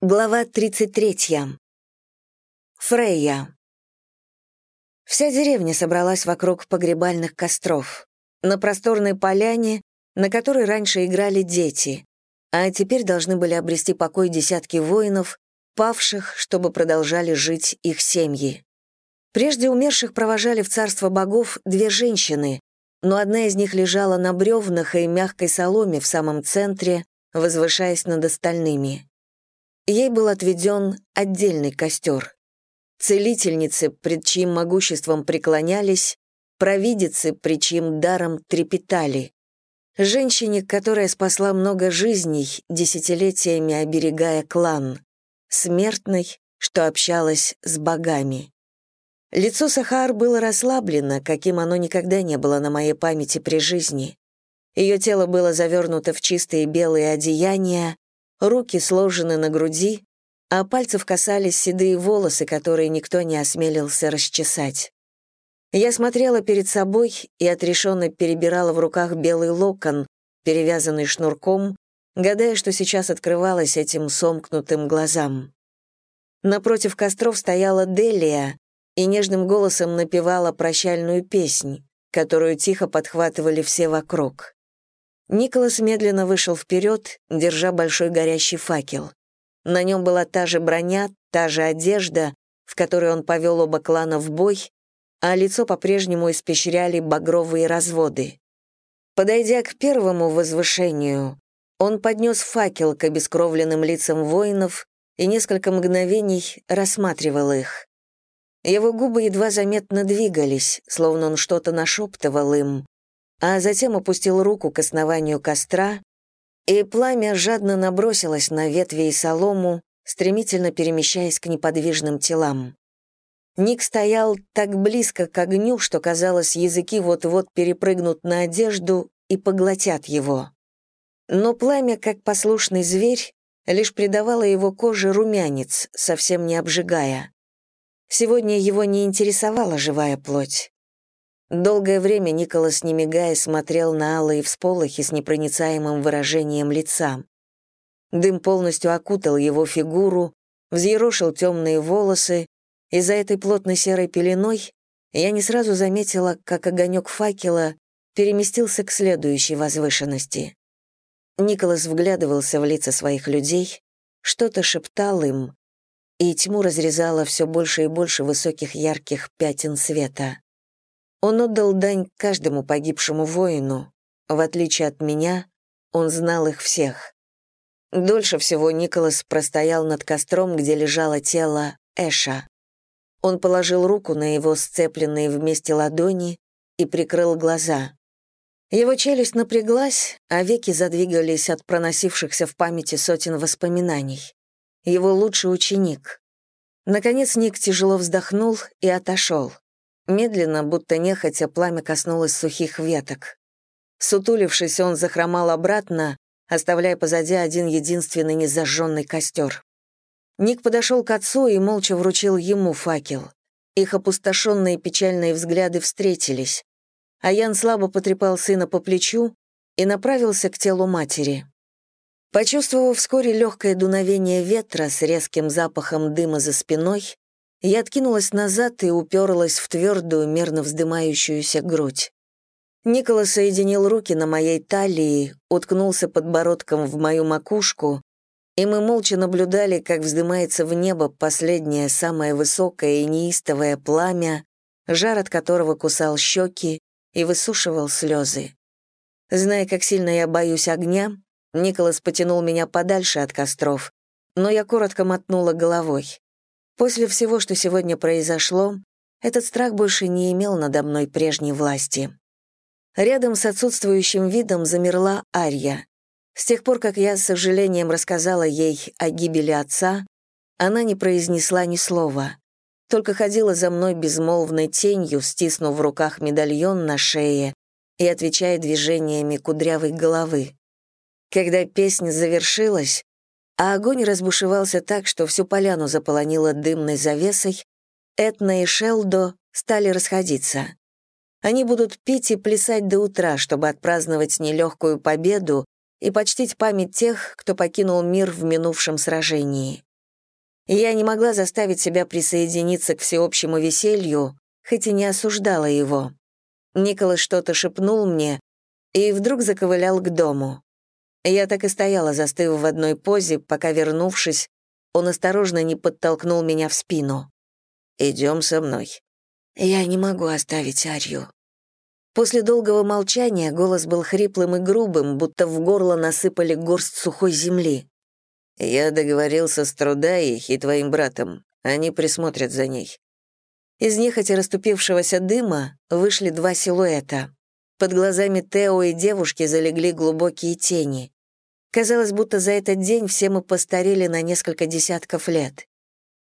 Глава 33. Фрейя. Вся деревня собралась вокруг погребальных костров. На просторной поляне, на которой раньше играли дети, а теперь должны были обрести покой десятки воинов, павших, чтобы продолжали жить их семьи. Прежде умерших провожали в царство богов две женщины, но одна из них лежала на бревнах и мягкой соломе в самом центре, возвышаясь над остальными. Ей был отведен отдельный костер. Целительницы, пред чьим могуществом преклонялись, провидицы, пред чьим даром трепетали. Женщине, которая спасла много жизней, десятилетиями оберегая клан. Смертной, что общалась с богами. Лицо Сахар было расслаблено, каким оно никогда не было на моей памяти при жизни. Ее тело было завернуто в чистые белые одеяния, руки сложены на груди, а пальцев касались седые волосы, которые никто не осмелился расчесать. Я смотрела перед собой и отрешенно перебирала в руках белый локон, перевязанный шнурком, гадая, что сейчас открывалось этим сомкнутым глазам. Напротив костров стояла Делия и нежным голосом напевала прощальную песнь, которую тихо подхватывали все вокруг. Николас медленно вышел вперед, держа большой горящий факел. На нем была та же броня, та же одежда, в которой он повел оба клана в бой, а лицо по-прежнему испещряли багровые разводы. Подойдя к первому возвышению, он поднес факел к обескровленным лицам воинов и несколько мгновений рассматривал их. Его губы едва заметно двигались, словно он что-то нашептывал им, а затем опустил руку к основанию костра, и пламя жадно набросилось на ветви и солому, стремительно перемещаясь к неподвижным телам. Ник стоял так близко к огню, что, казалось, языки вот-вот перепрыгнут на одежду и поглотят его. Но пламя, как послушный зверь, лишь придавало его коже румянец, совсем не обжигая. Сегодня его не интересовала живая плоть. Долгое время Николас, не мигая, смотрел на алые всполохи с непроницаемым выражением лица. Дым полностью окутал его фигуру, взъерошил темные волосы, и за этой плотной серой пеленой я не сразу заметила, как огонек факела переместился к следующей возвышенности. Николас вглядывался в лица своих людей, что-то шептал им, и тьму разрезало все больше и больше высоких ярких пятен света. Он отдал дань каждому погибшему воину. В отличие от меня, он знал их всех. Дольше всего Николас простоял над костром, где лежало тело Эша. Он положил руку на его сцепленные вместе ладони и прикрыл глаза. Его челюсть напряглась, а веки задвигались от проносившихся в памяти сотен воспоминаний. Его лучший ученик. Наконец Ник тяжело вздохнул и отошел. Медленно, будто нехотя, пламя коснулось сухих веток. Сутулившись, он захромал обратно, оставляя позади один единственный незажженный костер. Ник подошел к отцу и молча вручил ему факел. Их опустошенные печальные взгляды встретились, а Ян слабо потрепал сына по плечу и направился к телу матери. Почувствовав вскоре легкое дуновение ветра с резким запахом дыма за спиной, я откинулась назад и уперлась в твердую, мерно вздымающуюся грудь. Николас соединил руки на моей талии, уткнулся подбородком в мою макушку, и мы молча наблюдали, как вздымается в небо последнее, самое высокое и неистовое пламя, жар от которого кусал щеки и высушивал слезы. Зная, как сильно я боюсь огня, Николас потянул меня подальше от костров, но я коротко мотнула головой. После всего, что сегодня произошло, этот страх больше не имел надо мной прежней власти. Рядом с отсутствующим видом замерла Арья. С тех пор, как я с сожалением рассказала ей о гибели отца, она не произнесла ни слова, только ходила за мной безмолвной тенью, стиснув в руках медальон на шее и отвечая движениями кудрявой головы. Когда песня завершилась, а огонь разбушевался так, что всю поляну заполонило дымной завесой, Этна и Шелдо стали расходиться. Они будут пить и плясать до утра, чтобы отпраздновать нелегкую победу и почтить память тех, кто покинул мир в минувшем сражении. Я не могла заставить себя присоединиться к всеобщему веселью, хоть и не осуждала его. Николас что-то шепнул мне и вдруг заковылял к дому. Я так и стояла, застыв в одной позе, пока, вернувшись, он осторожно не подтолкнул меня в спину. «Идем со мной». «Я не могу оставить Арью». После долгого молчания голос был хриплым и грубым, будто в горло насыпали горсть сухой земли. «Я договорился с Трудаей и твоим братом. Они присмотрят за ней». Из нехотя расступившегося дыма вышли два силуэта. Под глазами Тео и девушки залегли глубокие тени. Казалось, будто за этот день все мы постарели на несколько десятков лет.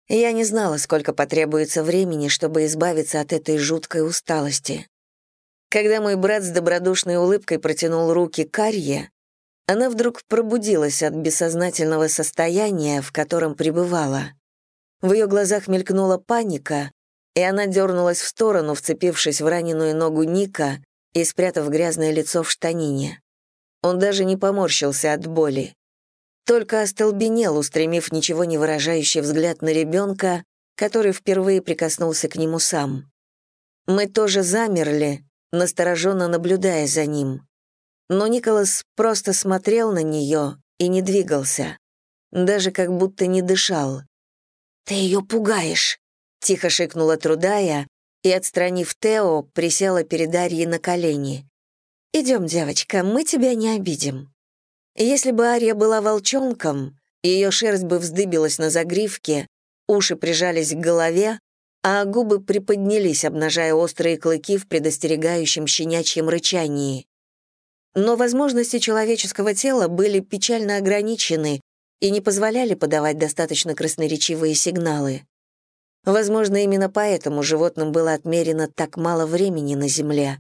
Я не знала, сколько потребуется времени, чтобы избавиться от этой жуткой усталости. Когда мой брат с добродушной улыбкой протянул руки к Арье, она вдруг пробудилась от бессознательного состояния, в котором пребывала. В ее глазах мелькнула паника, и она дернулась в сторону, вцепившись в раненую ногу Ника и спрятав грязное лицо в штанине. Он даже не поморщился от боли. Только остолбенел, устремив ничего не выражающий взгляд на ребенка, который впервые прикоснулся к нему сам. Мы тоже замерли, настороженно наблюдая за ним. Но Николас просто смотрел на нее и не двигался, даже как будто не дышал. «Ты ее пугаешь», — тихо шикнула Трудая и, отстранив Тео, присела перед Арьей на колени. «Идем, девочка, мы тебя не обидим». Если бы Ария была волчонком, ее шерсть бы вздыбилась на загривке, уши прижались к голове, а губы приподнялись, обнажая острые клыки в предостерегающем щенячьем рычании. Но возможности человеческого тела были печально ограничены и не позволяли подавать достаточно красноречивые сигналы. Возможно, именно поэтому животным было отмерено так мало времени на Земле.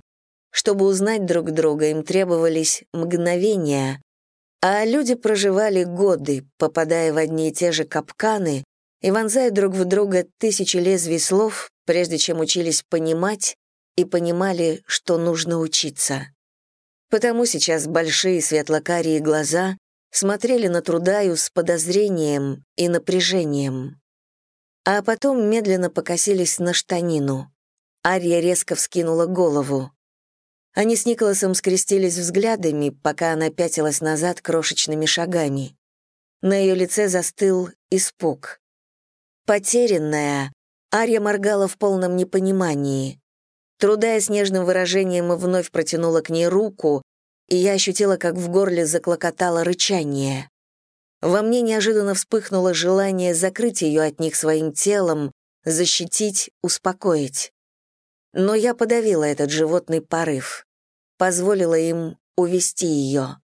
Чтобы узнать друг друга, им требовались мгновения, а люди проживали годы, попадая в одни и те же капканы и вонзая друг в друга тысячи лезвий слов, прежде чем учились понимать и понимали, что нужно учиться. Потому сейчас большие светлокарие глаза смотрели на Трудаю с подозрением и напряжением а потом медленно покосились на штанину. Ария резко вскинула голову. Они с Николасом скрестились взглядами, пока она пятилась назад крошечными шагами. На ее лице застыл испуг. Потерянная, Ария моргала в полном непонимании. Трудая с нежным выражением вновь протянула к ней руку, и я ощутила, как в горле заклокотало рычание. Во мне неожиданно вспыхнуло желание закрыть ее от них своим телом, защитить, успокоить. Но я подавила этот животный порыв, позволила им увести ее.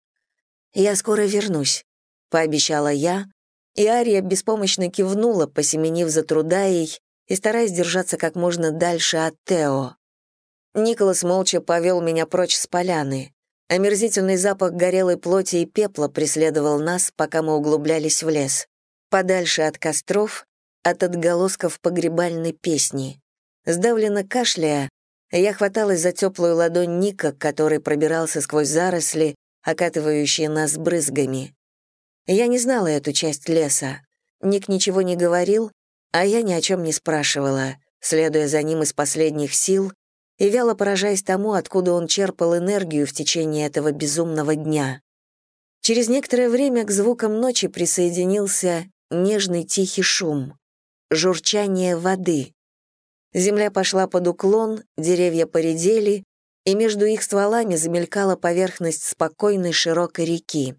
«Я скоро вернусь», — пообещала я, и Ария беспомощно кивнула, посеменив за Трудаей и стараясь держаться как можно дальше от Тео. Николас молча повел меня прочь с поляны. Омерзительный запах горелой плоти и пепла преследовал нас, пока мы углублялись в лес, подальше от костров, от отголосков погребальной песни. Сдавленно кашляя, я хваталась за теплую ладонь Ника, который пробирался сквозь заросли, окатывающие нас брызгами. Я не знала эту часть леса. Ник ничего не говорил, а я ни о чем не спрашивала, следуя за ним из последних сил, и вяло поражаясь тому, откуда он черпал энергию в течение этого безумного дня. Через некоторое время к звукам ночи присоединился нежный тихий шум, журчание воды. Земля пошла под уклон, деревья поредели, и между их стволами замелькала поверхность спокойной широкой реки.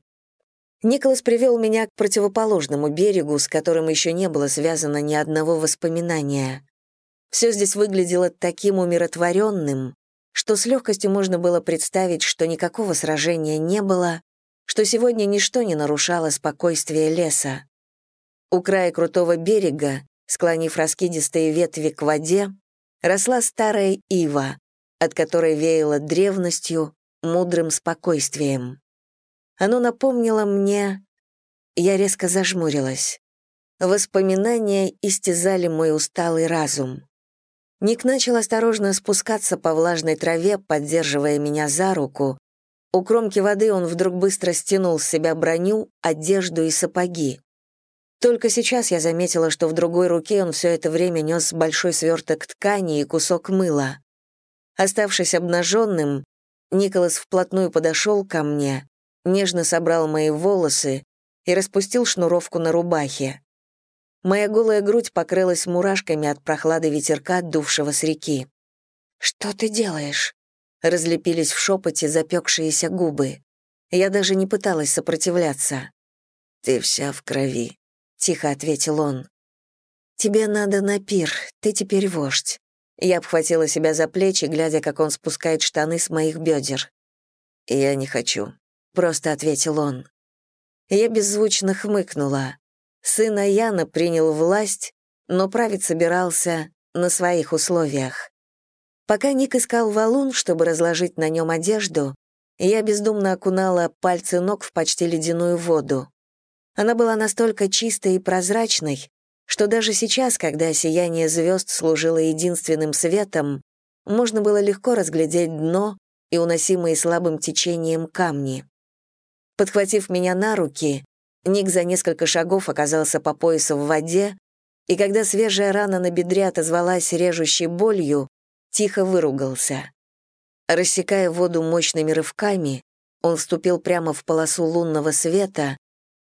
Николас привел меня к противоположному берегу, с которым еще не было связано ни одного воспоминания. Все здесь выглядело таким умиротворенным, что с легкостью можно было представить, что никакого сражения не было, что сегодня ничто не нарушало спокойствие леса. У края крутого берега, склонив раскидистые ветви к воде, росла старая ива, от которой веяло древностью, мудрым спокойствием. Оно напомнило мне... Я резко зажмурилась. Воспоминания истязали мой усталый разум. Ник начал осторожно спускаться по влажной траве, поддерживая меня за руку. У кромки воды он вдруг быстро стянул с себя броню, одежду и сапоги. Только сейчас я заметила, что в другой руке он все это время нес большой сверток ткани и кусок мыла. Оставшись обнаженным, Николас вплотную подошел ко мне, нежно собрал мои волосы и распустил шнуровку на рубахе. Моя голая грудь покрылась мурашками от прохлады ветерка, дувшего с реки. «Что ты делаешь?» — разлепились в шепоте запекшиеся губы. Я даже не пыталась сопротивляться. «Ты вся в крови», — тихо ответил он. «Тебе надо на пир, ты теперь вождь». Я обхватила себя за плечи, глядя, как он спускает штаны с моих бедер. «Я не хочу», — просто ответил он. Я беззвучно хмыкнула. Сын Яна принял власть, но править собирался на своих условиях. Пока Ник искал валун, чтобы разложить на нем одежду, я бездумно окунала пальцы ног в почти ледяную воду. Она была настолько чистой и прозрачной, что даже сейчас, когда сияние звезд служило единственным светом, можно было легко разглядеть дно и уносимые слабым течением камни. Подхватив меня на руки, Ник за несколько шагов оказался по поясу в воде, и когда свежая рана на бедре отозвалась режущей болью, тихо выругался. Рассекая воду мощными рывками, он вступил прямо в полосу лунного света,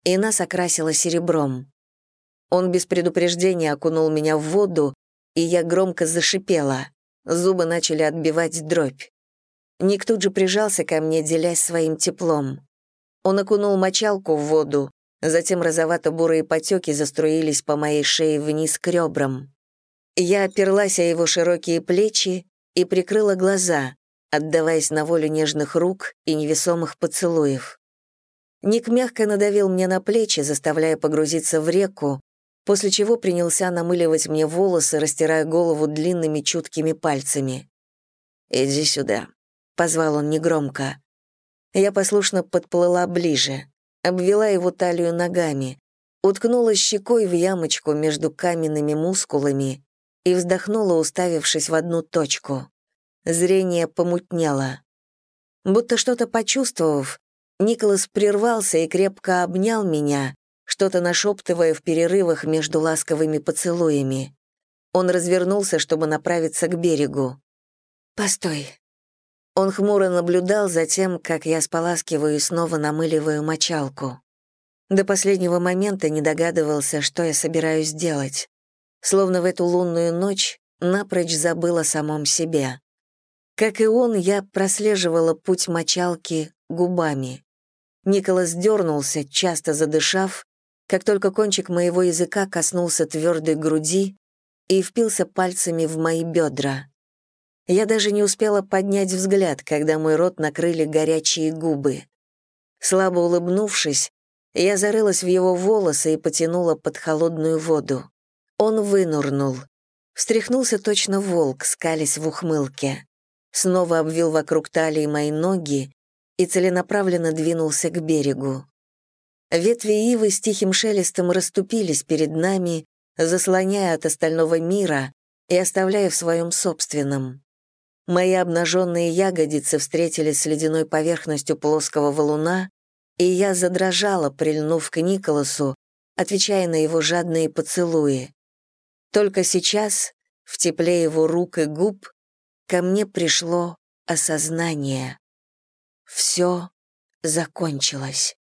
и нас окрасило серебром. Он без предупреждения окунул меня в воду, и я громко зашипела. Зубы начали отбивать дробь. Ник тут же прижался ко мне, делясь своим теплом. Он окунул мочалку в воду, затем розовато-бурые потеки заструились по моей шее вниз к ребрам. Я оперлась о его широкие плечи и прикрыла глаза, отдаваясь на волю нежных рук и невесомых поцелуев. Ник мягко надавил мне на плечи, заставляя погрузиться в реку, после чего принялся намыливать мне волосы, растирая голову длинными чуткими пальцами. «Иди сюда», — позвал он негромко. Я послушно подплыла ближе, обвела его талию ногами, уткнулась щекой в ямочку между каменными мускулами и вздохнула, уставившись в одну точку. Зрение помутнело. Будто что-то почувствовав, Николас прервался и крепко обнял меня, что-то нашептывая в перерывах между ласковыми поцелуями. Он развернулся, чтобы направиться к берегу. «Постой», он хмуро наблюдал за тем, как я споласкиваю и снова намыливаю мочалку. До последнего момента не догадывался, что я собираюсь делать. Словно в эту лунную ночь напрочь забыл о самом себе. Как и он, я прослеживала путь мочалки губами. Николас дернулся, часто задышав, как только кончик моего языка коснулся твердой груди и впился пальцами в мои бедра. Я даже не успела поднять взгляд, когда мой рот накрыли горячие губы. Слабо улыбнувшись, я зарылась в его волосы и потянула под холодную воду. Он вынурнул. Встряхнулся точно волк, скались в ухмылке. Снова обвил вокруг талии мои ноги и целенаправленно двинулся к берегу. Ветви ивы с тихим шелестом расступились перед нами, заслоняя от остального мира и оставляя в своем собственном. Мои обнаженные ягодицы встретились с ледяной поверхностью плоского валуна, и я задрожала, прильнув к Николасу, отвечая на его жадные поцелуи. Только сейчас, в тепле его рук и губ, ко мне пришло осознание. Все закончилось.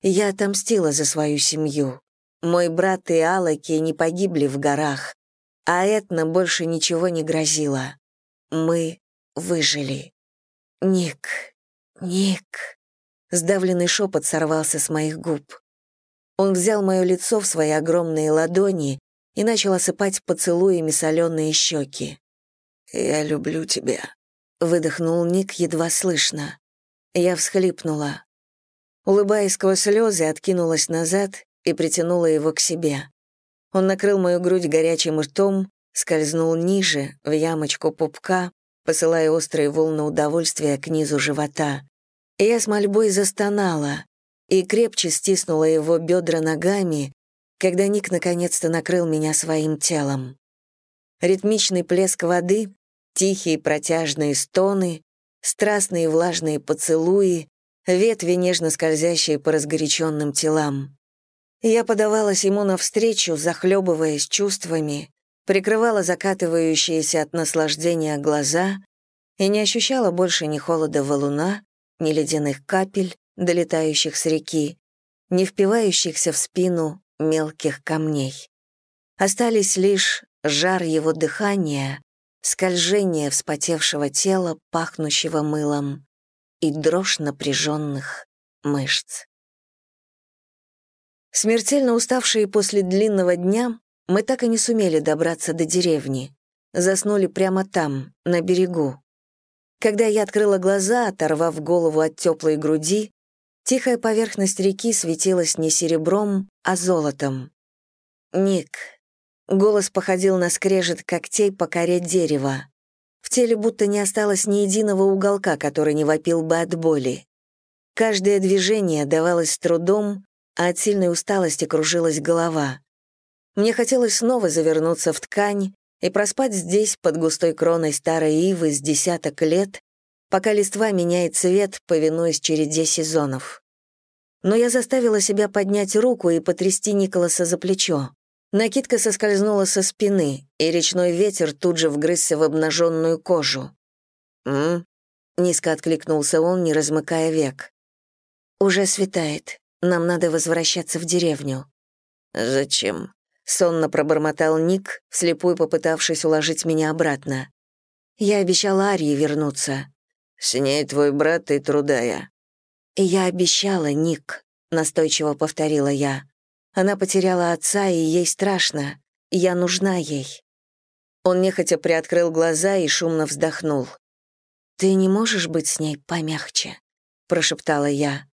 Я отомстила за свою семью. Мой брат и Алаки не погибли в горах, а Этна больше ничего не грозило. Мы выжили. Ник, Ник. Сдавленный шепот сорвался с моих губ. Он взял мое лицо в свои огромные ладони и начал осыпать поцелуями соленые щеки. «Я люблю тебя», — выдохнул Ник едва слышно. Я всхлипнула. Улыбаясь сквозь слезы, откинулась назад и притянула его к себе. Он накрыл мою грудь горячим ртом, скользнул ниже, в ямочку пупка, посылая острые волны удовольствия к низу живота. Я с мольбой застонала и крепче стиснула его бедра ногами, когда Ник наконец-то накрыл меня своим телом. Ритмичный плеск воды, тихие протяжные стоны, страстные влажные поцелуи, ветви, нежно скользящие по разгоряченным телам. Я подавалась ему навстречу, захлебываясь чувствами, прикрывала закатывающиеся от наслаждения глаза и не ощущала больше ни холода валуна, ни ледяных капель, долетающих с реки, ни впивающихся в спину мелких камней. Остались лишь жар его дыхания, скольжение вспотевшего тела, пахнущего мылом, и дрожь напряженных мышц. Смертельно уставшие после длинного дня, мы так и не сумели добраться до деревни. Заснули прямо там, на берегу. Когда я открыла глаза, оторвав голову от теплой груди, тихая поверхность реки светилась не серебром, а золотом. «Ник». Голос походил на скрежет когтей по коре дерева. В теле будто не осталось ни единого уголка, который не вопил бы от боли. Каждое движение давалось с трудом, а от сильной усталости кружилась голова. Мне хотелось снова завернуться в ткань и проспать здесь под густой кроной старой ивы с десяток лет, пока листва меняет цвет, повинуясь череде сезонов. Но я заставила себя поднять руку и потрясти Николаса за плечо. Накидка соскользнула со спины, и речной ветер тут же вгрызся в обнаженную кожу. «М?», низко откликнулся он, не размыкая век. «Уже светает. Нам надо возвращаться в деревню». «Зачем?» — сонно пробормотал Ник, вслепую попытавшись уложить меня обратно. «Я обещала Арье вернуться». «С ней твой брат и трудая». «И я обещала, Ник», — настойчиво повторила я. «Она потеряла отца, и ей страшно. Я нужна ей». Он нехотя приоткрыл глаза и шумно вздохнул. «Ты не можешь быть с ней помягче?» — прошептала я.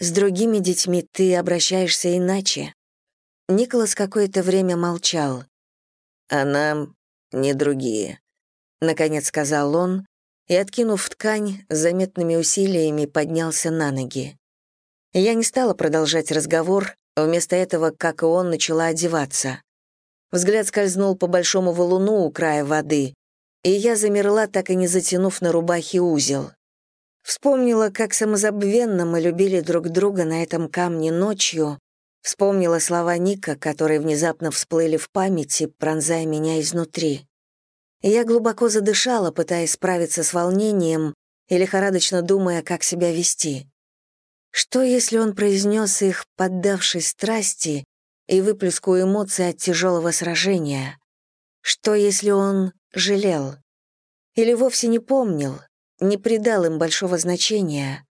С другими детьми ты обращаешься иначе». Николас какое-то время молчал. «А нам не другие», — наконец сказал он, и, откинув ткань, заметными усилиями поднялся на ноги. Я не стала продолжать разговор, вместо этого, как и он, начала одеваться. Взгляд скользнул по большому валуну у края воды, и я замерла, так и не затянув на рубахе узел. Вспомнила, как самозабвенно мы любили друг друга на этом камне ночью, вспомнила слова Ника, которые внезапно всплыли в памяти, пронзая меня изнутри. Я глубоко задышала, пытаясь справиться с волнением и лихорадочно думая, как себя вести. Что, если он произнес их, поддавшись страсти и выплеску эмоций от тяжелого сражения? Что, если он жалел? Или вовсе не помнил, не придал им большого значения,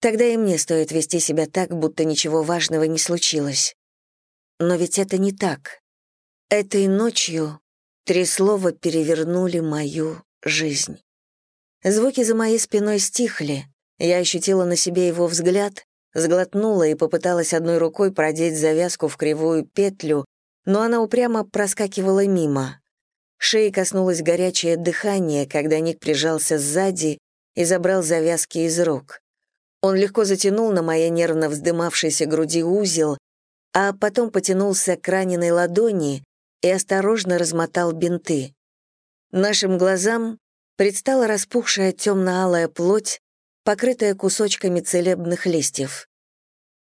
тогда и мне стоит вести себя так, будто ничего важного не случилось. Но ведь это не так. Этой ночью три слова перевернули мою жизнь. Звуки за моей спиной стихли, я ощутила на себе его взгляд, сглотнула и попыталась одной рукой продеть завязку в кривую петлю, но она упрямо проскакивала мимо. Шеи коснулось горячее дыхание, когда Ник прижался сзади и забрал завязки из рук. Он легко затянул на моей нервно вздымавшейся груди узел, а потом потянулся к раненой ладони и осторожно размотал бинты. Нашим глазам предстала распухшая темно-алая плоть, покрытая кусочками целебных листьев.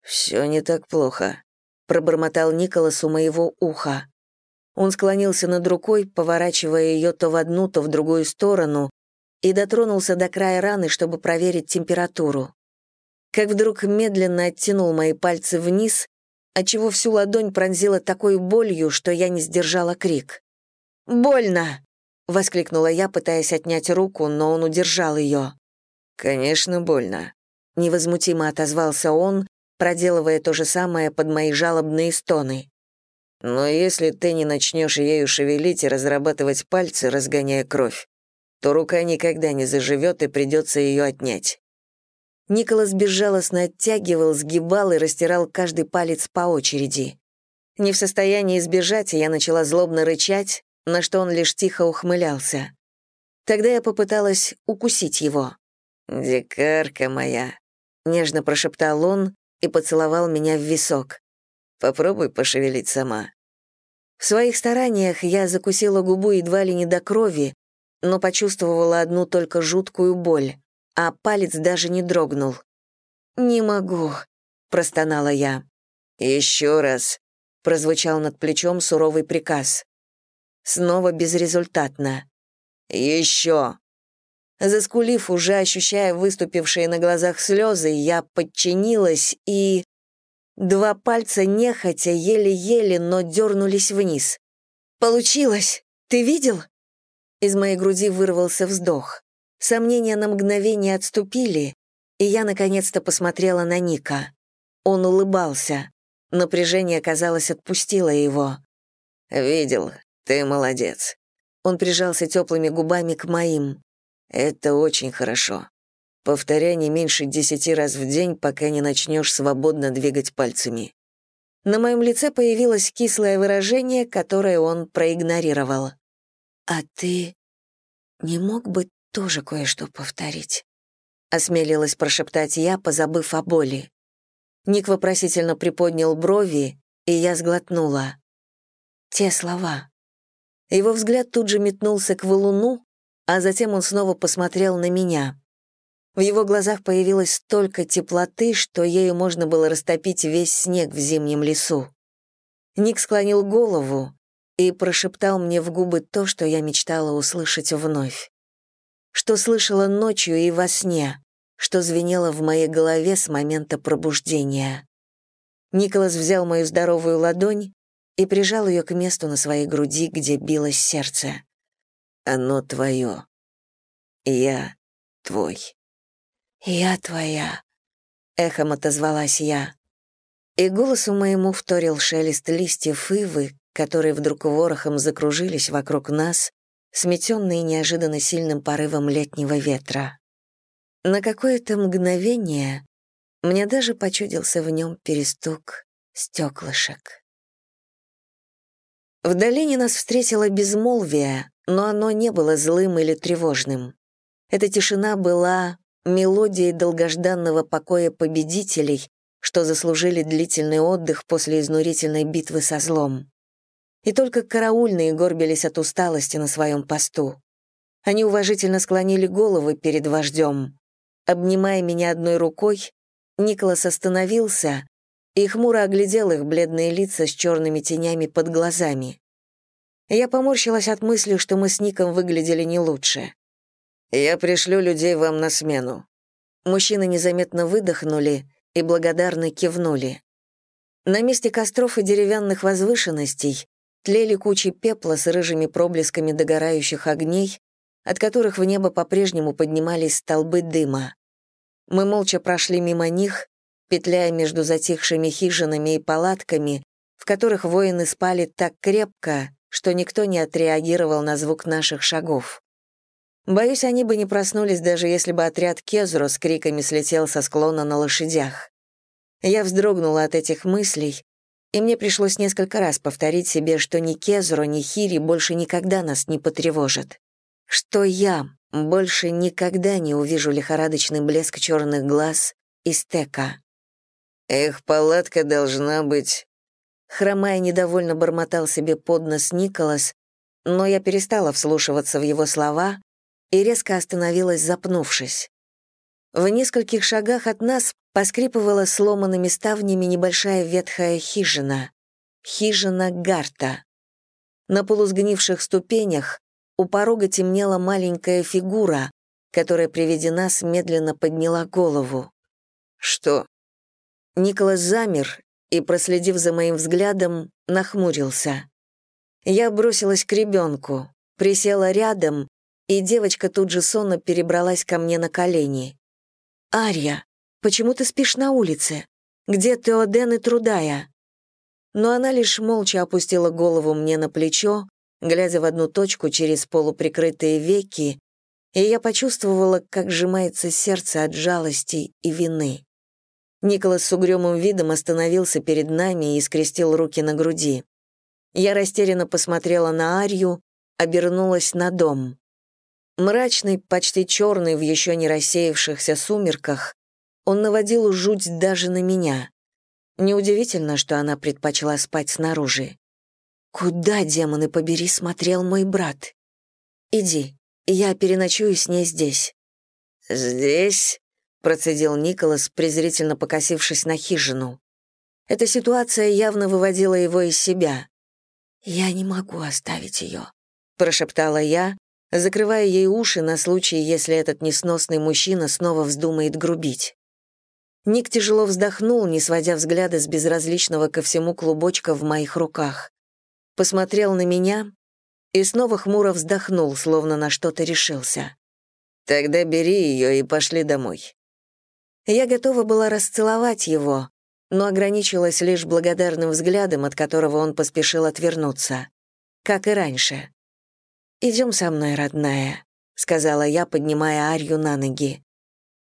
«Все не так плохо», — пробормотал Николас у моего уха. Он склонился над рукой, поворачивая ее то в одну, то в другую сторону, и дотронулся до края раны, чтобы проверить температуру. Как вдруг медленно оттянул мои пальцы вниз, отчего всю ладонь пронзила такой болью, что я не сдержала крик. «Больно!» — воскликнула я, пытаясь отнять руку, но он удержал ее. «Конечно, больно», — невозмутимо отозвался он, проделывая то же самое под мои жалобные стоны. Но если ты не начнешь ею шевелить и разрабатывать пальцы, разгоняя кровь, то рука никогда не заживет и придется ее отнять. Николас безжалостно оттягивал, сгибал и растирал каждый палец по очереди. Не в состоянии избежать, я начала злобно рычать, на что он лишь тихо ухмылялся. Тогда я попыталась укусить его. «Дикарка моя», — нежно прошептал он и поцеловал меня в висок. Попробуй пошевелить сама». В своих стараниях я закусила губу едва ли не до крови, но почувствовала одну только жуткую боль, а палец даже не дрогнул. «Не могу», — простонала я. Еще раз», — прозвучал над плечом суровый приказ. Снова безрезультатно. «Еще!» Заскулив, уже ощущая выступившие на глазах слезы, я подчинилась и... Два пальца нехотя, еле-еле, но дернулись вниз. «Получилось! Ты видел?» Из моей груди вырвался вздох. Сомнения на мгновение отступили, и я наконец-то посмотрела на Ника. Он улыбался. Напряжение, казалось, отпустило его. «Видел, ты молодец». Он прижался теплыми губами к моим. Это очень хорошо. Повторяй не меньше десяти раз в день, пока не начнешь свободно двигать пальцами. На моем лице появилось кислое выражение, которое он проигнорировал. «А ты не мог бы тоже кое-что повторить?» Осмелилась прошептать я, позабыв о боли. Ник вопросительно приподнял брови, и я сглотнула. Те слова. Его взгляд тут же метнулся к валуну, а затем он снова посмотрел на меня. В его глазах появилось столько теплоты, что ею можно было растопить весь снег в зимнем лесу. Ник склонил голову и прошептал мне в губы то, что я мечтала услышать вновь. Что слышала ночью и во сне, что звенело в моей голове с момента пробуждения. Николас взял мою здоровую ладонь и прижал ее к месту на своей груди, где билось сердце. Оно твое. Я твой. Я твоя. Эхом отозвалась я. И голосу моему вторил шелест листьев ивы, которые вдруг ворохом закружились вокруг нас, сметенные неожиданно сильным порывом летнего ветра. На какое-то мгновение мне даже почудился в нем перестук стеклышек. В долине нас встретило безмолвие, но оно не было злым или тревожным. Эта тишина была мелодией долгожданного покоя победителей, что заслужили длительный отдых после изнурительной битвы со злом. И только караульные горбились от усталости на своем посту. Они уважительно склонили головы перед вождем. Обнимая меня одной рукой, Николас остановился и хмуро оглядел их бледные лица с черными тенями под глазами. Я поморщилась от мысли, что мы с Ником выглядели не лучше. «Я пришлю людей вам на смену». Мужчины незаметно выдохнули и благодарно кивнули. На месте костров и деревянных возвышенностей тлели кучи пепла с рыжими проблесками догорающих огней, от которых в небо по-прежнему поднимались столбы дыма. Мы молча прошли мимо них, петляя между затихшими хижинами и палатками, в которых воины спали так крепко, что никто не отреагировал на звук наших шагов. Боюсь, они бы не проснулись, даже если бы отряд Кезро с криками слетел со склона на лошадях. Я вздрогнула от этих мыслей, и мне пришлось несколько раз повторить себе, что ни Кезро, ни Хири больше никогда нас не потревожат. Что я больше никогда не увижу лихорадочный блеск черных глаз и стека. «Эх, палатка должна быть Хромая недовольно бормотал себе под нос Николас, но я перестала вслушиваться в его слова и резко остановилась, запнувшись. В нескольких шагах от нас поскрипывала сломанными ставнями небольшая ветхая хижина. Хижина Гарта. На полусгнивших ступенях у порога темнела маленькая фигура, которая при виде нас медленно подняла голову. «Что?» Николас замер и, проследив за моим взглядом, нахмурился. Я бросилась к ребенку, присела рядом, и девочка тут же сонно перебралась ко мне на колени. «Ария, почему ты спишь на улице? Где Теоден и Трудая?» Но она лишь молча опустила голову мне на плечо, глядя в одну точку через полуприкрытые веки, и я почувствовала, как сжимается сердце от жалости и вины. Николас с угрюмым видом остановился перед нами и скрестил руки на груди. Я растерянно посмотрела на Арью, обернулась на дом. Мрачный, почти черный в еще не рассеявшихся сумерках, он наводил жуть даже на меня. Неудивительно, что она предпочла спать снаружи. «Куда, демоны побери, смотрел мой брат?» «Иди, я переночую с ней здесь». «Здесь?» процедил Николас, презрительно покосившись на хижину. Эта ситуация явно выводила его из себя. «Я не могу оставить ее», — прошептала я, закрывая ей уши на случай, если этот несносный мужчина снова вздумает грубить. Ник тяжело вздохнул, не сводя взгляда с безразличного ко всему клубочка в моих руках. Посмотрел на меня и снова хмуро вздохнул, словно на что-то решился. «Тогда бери ее и пошли домой». Я готова была расцеловать его, но ограничилась лишь благодарным взглядом, от которого он поспешил отвернуться. Как и раньше. «Идем со мной, родная», — сказала я, поднимая Арью на ноги.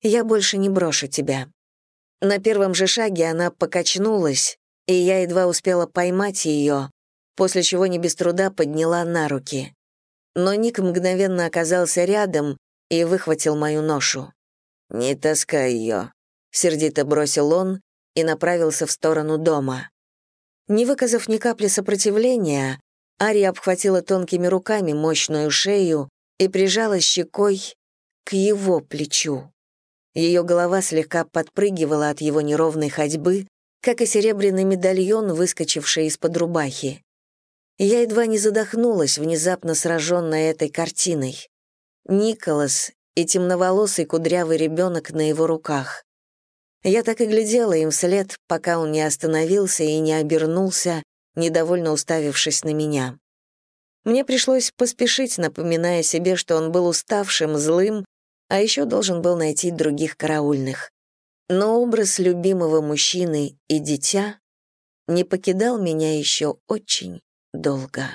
«Я больше не брошу тебя». На первом же шаге она покачнулась, и я едва успела поймать ее, после чего не без труда подняла на руки. Но Ник мгновенно оказался рядом и выхватил мою ношу. «Не таскай ее», — сердито бросил он и направился в сторону дома. Не выказав ни капли сопротивления, Ария обхватила тонкими руками мощную шею и прижала щекой к его плечу. Ее голова слегка подпрыгивала от его неровной ходьбы, как и серебряный медальон, выскочивший из-под рубахи. Я едва не задохнулась, внезапно сраженная этой картиной. Николас и темноволосый кудрявый ребенок на его руках. Я так и глядела им вслед, пока он не остановился и не обернулся, недовольно уставившись на меня. Мне пришлось поспешить, напоминая себе, что он был уставшим, злым, а еще должен был найти других караульных. Но образ любимого мужчины и дитя не покидал меня еще очень долго.